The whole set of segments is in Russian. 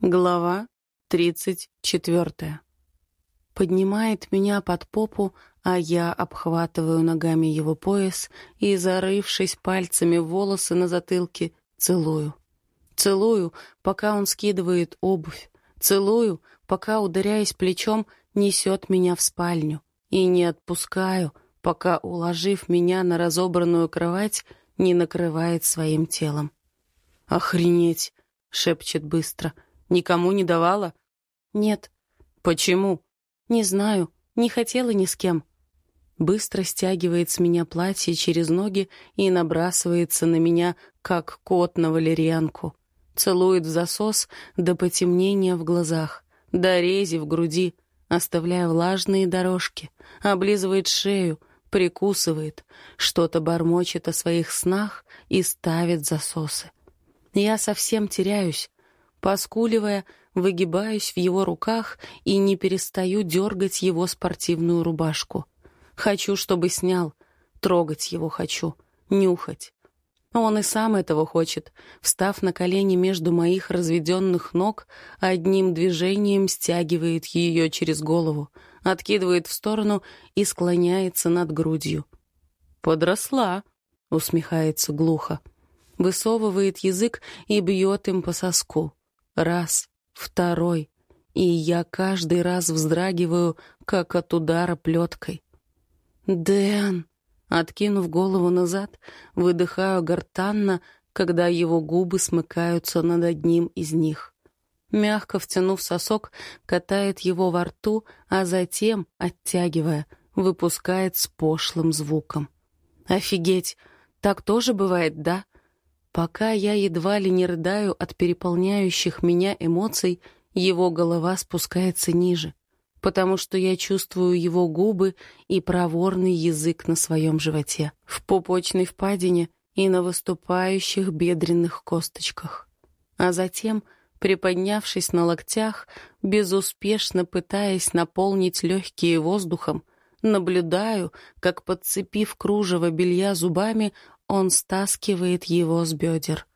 Глава тридцать четвертая. Поднимает меня под попу, а я обхватываю ногами его пояс и, зарывшись пальцами в волосы на затылке, целую. Целую, пока он скидывает обувь. Целую, пока, ударяясь плечом, несет меня в спальню. И не отпускаю, пока, уложив меня на разобранную кровать, не накрывает своим телом. «Охренеть!» — шепчет быстро — Никому не давала? Нет. Почему? Не знаю. Не хотела ни с кем. Быстро стягивает с меня платье через ноги и набрасывается на меня, как кот на валерьянку. Целует в засос до потемнения в глазах, до рези в груди, оставляя влажные дорожки, облизывает шею, прикусывает, что-то бормочет о своих снах и ставит засосы. Я совсем теряюсь, Поскуливая, выгибаюсь в его руках и не перестаю дергать его спортивную рубашку. Хочу, чтобы снял. Трогать его хочу. Нюхать. Он и сам этого хочет. Встав на колени между моих разведенных ног, одним движением стягивает ее через голову, откидывает в сторону и склоняется над грудью. «Подросла», — усмехается глухо. Высовывает язык и бьет им по соску. Раз, второй, и я каждый раз вздрагиваю, как от удара плеткой. «Дэн!» Откинув голову назад, выдыхаю гортанно, когда его губы смыкаются над одним из них. Мягко втянув сосок, катает его во рту, а затем, оттягивая, выпускает с пошлым звуком. «Офигеть! Так тоже бывает, да?» Пока я едва ли не рыдаю от переполняющих меня эмоций, его голова спускается ниже, потому что я чувствую его губы и проворный язык на своем животе, в пупочной впадине и на выступающих бедренных косточках. А затем, приподнявшись на локтях, безуспешно пытаясь наполнить легкие воздухом, наблюдаю, как, подцепив кружево белья зубами, он стаскивает его с бедер.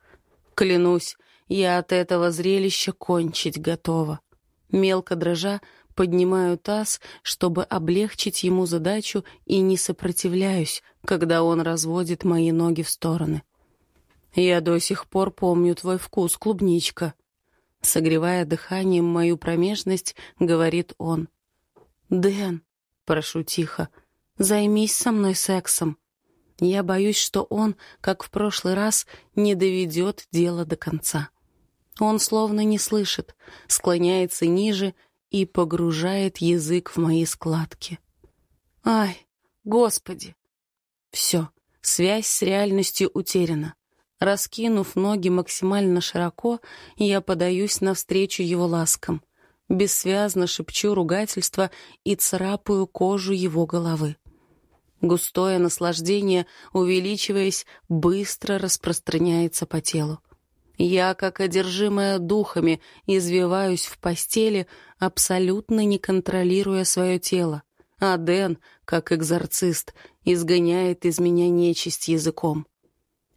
Клянусь, я от этого зрелища кончить готова. Мелко дрожа, поднимаю таз, чтобы облегчить ему задачу, и не сопротивляюсь, когда он разводит мои ноги в стороны. «Я до сих пор помню твой вкус, клубничка», Согревая дыханием мою промежность, говорит он. «Дэн», — прошу тихо, — «займись со мной сексом». Я боюсь, что он, как в прошлый раз, не доведет дело до конца. Он словно не слышит, склоняется ниже и погружает язык в мои складки. Ай, господи! Все, связь с реальностью утеряна. Раскинув ноги максимально широко, я подаюсь навстречу его ласкам. Бессвязно шепчу ругательства и царапаю кожу его головы. Густое наслаждение, увеличиваясь, быстро распространяется по телу. Я, как одержимая духами, извиваюсь в постели, абсолютно не контролируя свое тело. А Дэн, как экзорцист, изгоняет из меня нечисть языком.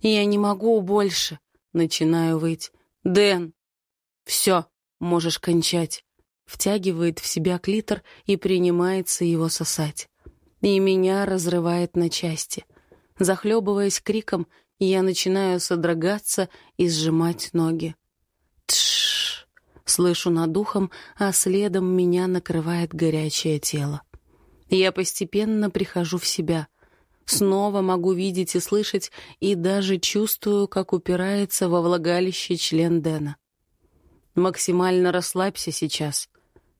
«Я не могу больше», — начинаю выть. «Дэн!» «Все, можешь кончать», — втягивает в себя клитор и принимается его сосать и меня разрывает на части. Захлебываясь криком, я начинаю содрогаться и сжимать ноги. Тш! Слышу над ухом, а следом меня накрывает горячее тело. Я постепенно прихожу в себя. Снова могу видеть и слышать, и даже чувствую, как упирается во влагалище член Дэна. Максимально расслабься сейчас.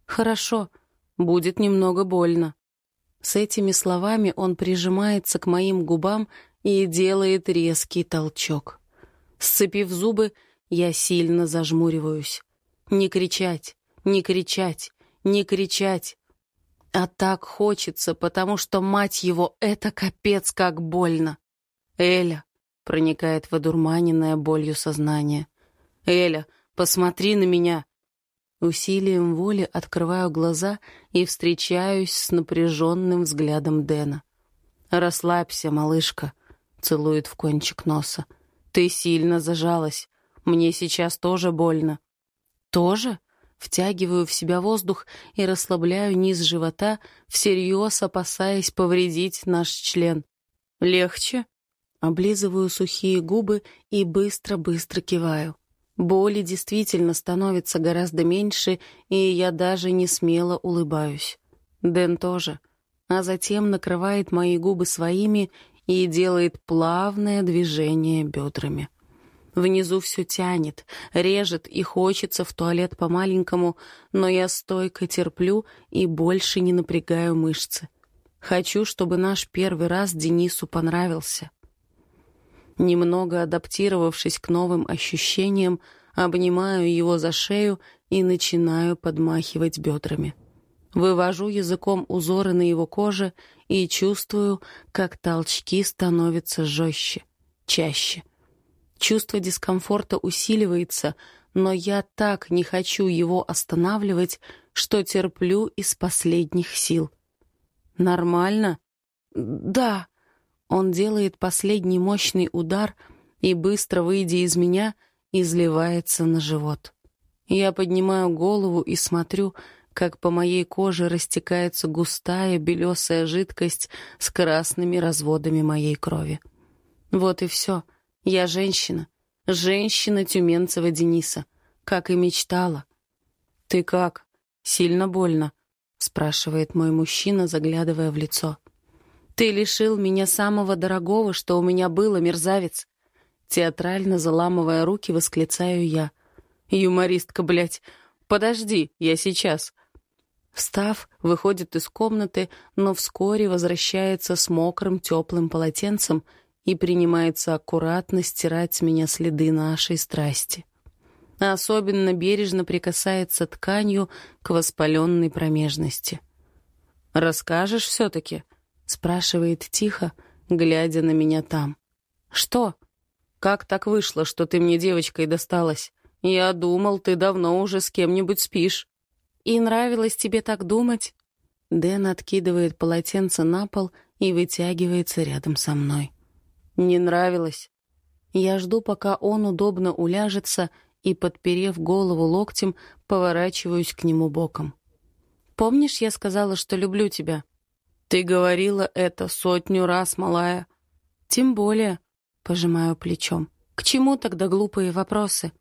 Хорошо, будет немного больно. С этими словами он прижимается к моим губам и делает резкий толчок. Сцепив зубы, я сильно зажмуриваюсь. Не кричать, не кричать, не кричать. А так хочется, потому что, мать его, это капец как больно. Эля, проникает в одурманенное болью сознание. Эля, посмотри на меня. Усилием воли открываю глаза и встречаюсь с напряженным взглядом Дэна. «Расслабься, малышка», — целует в кончик носа. «Ты сильно зажалась. Мне сейчас тоже больно». Тоже? Втягиваю в себя воздух и расслабляю низ живота, всерьез опасаясь повредить наш член. Легче? Облизываю сухие губы и быстро-быстро киваю. Боли действительно становится гораздо меньше, и я даже не смело улыбаюсь. Дэн тоже. А затем накрывает мои губы своими и делает плавное движение бедрами. Внизу все тянет, режет и хочется в туалет по-маленькому, но я стойко терплю и больше не напрягаю мышцы. Хочу, чтобы наш первый раз Денису понравился. Немного адаптировавшись к новым ощущениям, обнимаю его за шею и начинаю подмахивать бедрами. Вывожу языком узоры на его коже и чувствую, как толчки становятся жестче, чаще — Чувство дискомфорта усиливается, но я так не хочу его останавливать, что терплю из последних сил. «Нормально?» «Да». Он делает последний мощный удар и, быстро выйдя из меня, изливается на живот. Я поднимаю голову и смотрю, как по моей коже растекается густая белесая жидкость с красными разводами моей крови. Вот и все — я женщина. Женщина Тюменцева Дениса. Как и мечтала. «Ты как? Сильно больно?» — спрашивает мой мужчина, заглядывая в лицо. «Ты лишил меня самого дорогого, что у меня было, мерзавец!» Театрально заламывая руки, восклицаю я. «Юмористка, блядь! Подожди, я сейчас!» Встав, выходит из комнаты, но вскоре возвращается с мокрым теплым полотенцем и принимается аккуратно стирать с меня следы нашей страсти. Особенно бережно прикасается тканью к воспаленной промежности. «Расскажешь все-таки?» — спрашивает тихо, глядя на меня там. «Что? Как так вышло, что ты мне девочкой досталась? Я думал, ты давно уже с кем-нибудь спишь». «И нравилось тебе так думать?» Дэн откидывает полотенце на пол и вытягивается рядом со мной. Не нравилось. Я жду, пока он удобно уляжется, и, подперев голову локтем, поворачиваюсь к нему боком. «Помнишь, я сказала, что люблю тебя?» «Ты говорила это сотню раз, малая». «Тем более», — пожимаю плечом. «К чему тогда глупые вопросы?»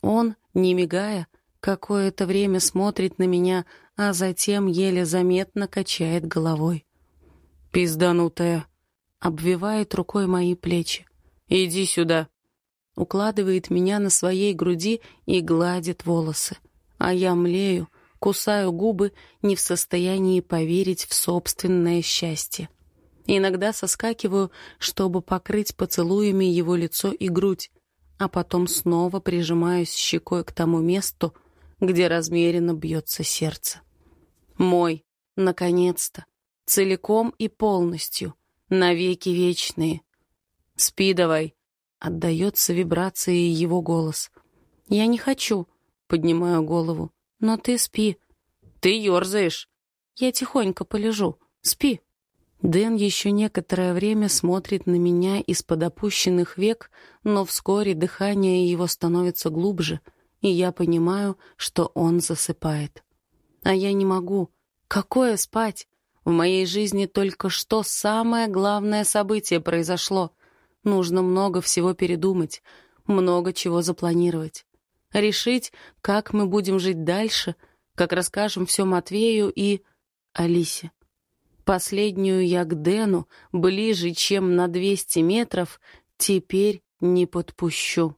Он, не мигая, какое-то время смотрит на меня, а затем еле заметно качает головой. «Пизданутая», обвивает рукой мои плечи. «Иди сюда!» Укладывает меня на своей груди и гладит волосы. А я млею, кусаю губы, не в состоянии поверить в собственное счастье. Иногда соскакиваю, чтобы покрыть поцелуями его лицо и грудь, а потом снова прижимаюсь щекой к тому месту, где размеренно бьется сердце. Мой, наконец-то, целиком и полностью, навеки вечные. «Спи давай», — отдается вибрацией его голос. «Я не хочу», — поднимаю голову. «Но ты спи». «Ты ерзаешь». «Я тихонько полежу. Спи». Дэн еще некоторое время смотрит на меня из-под опущенных век, но вскоре дыхание его становится глубже, и я понимаю, что он засыпает. А я не могу. Какое спать? В моей жизни только что самое главное событие произошло. Нужно много всего передумать, много чего запланировать. Решить, как мы будем жить дальше, как расскажем все Матвею и Алисе. Последнюю я к Дэну, ближе, чем на 200 метров, теперь не подпущу.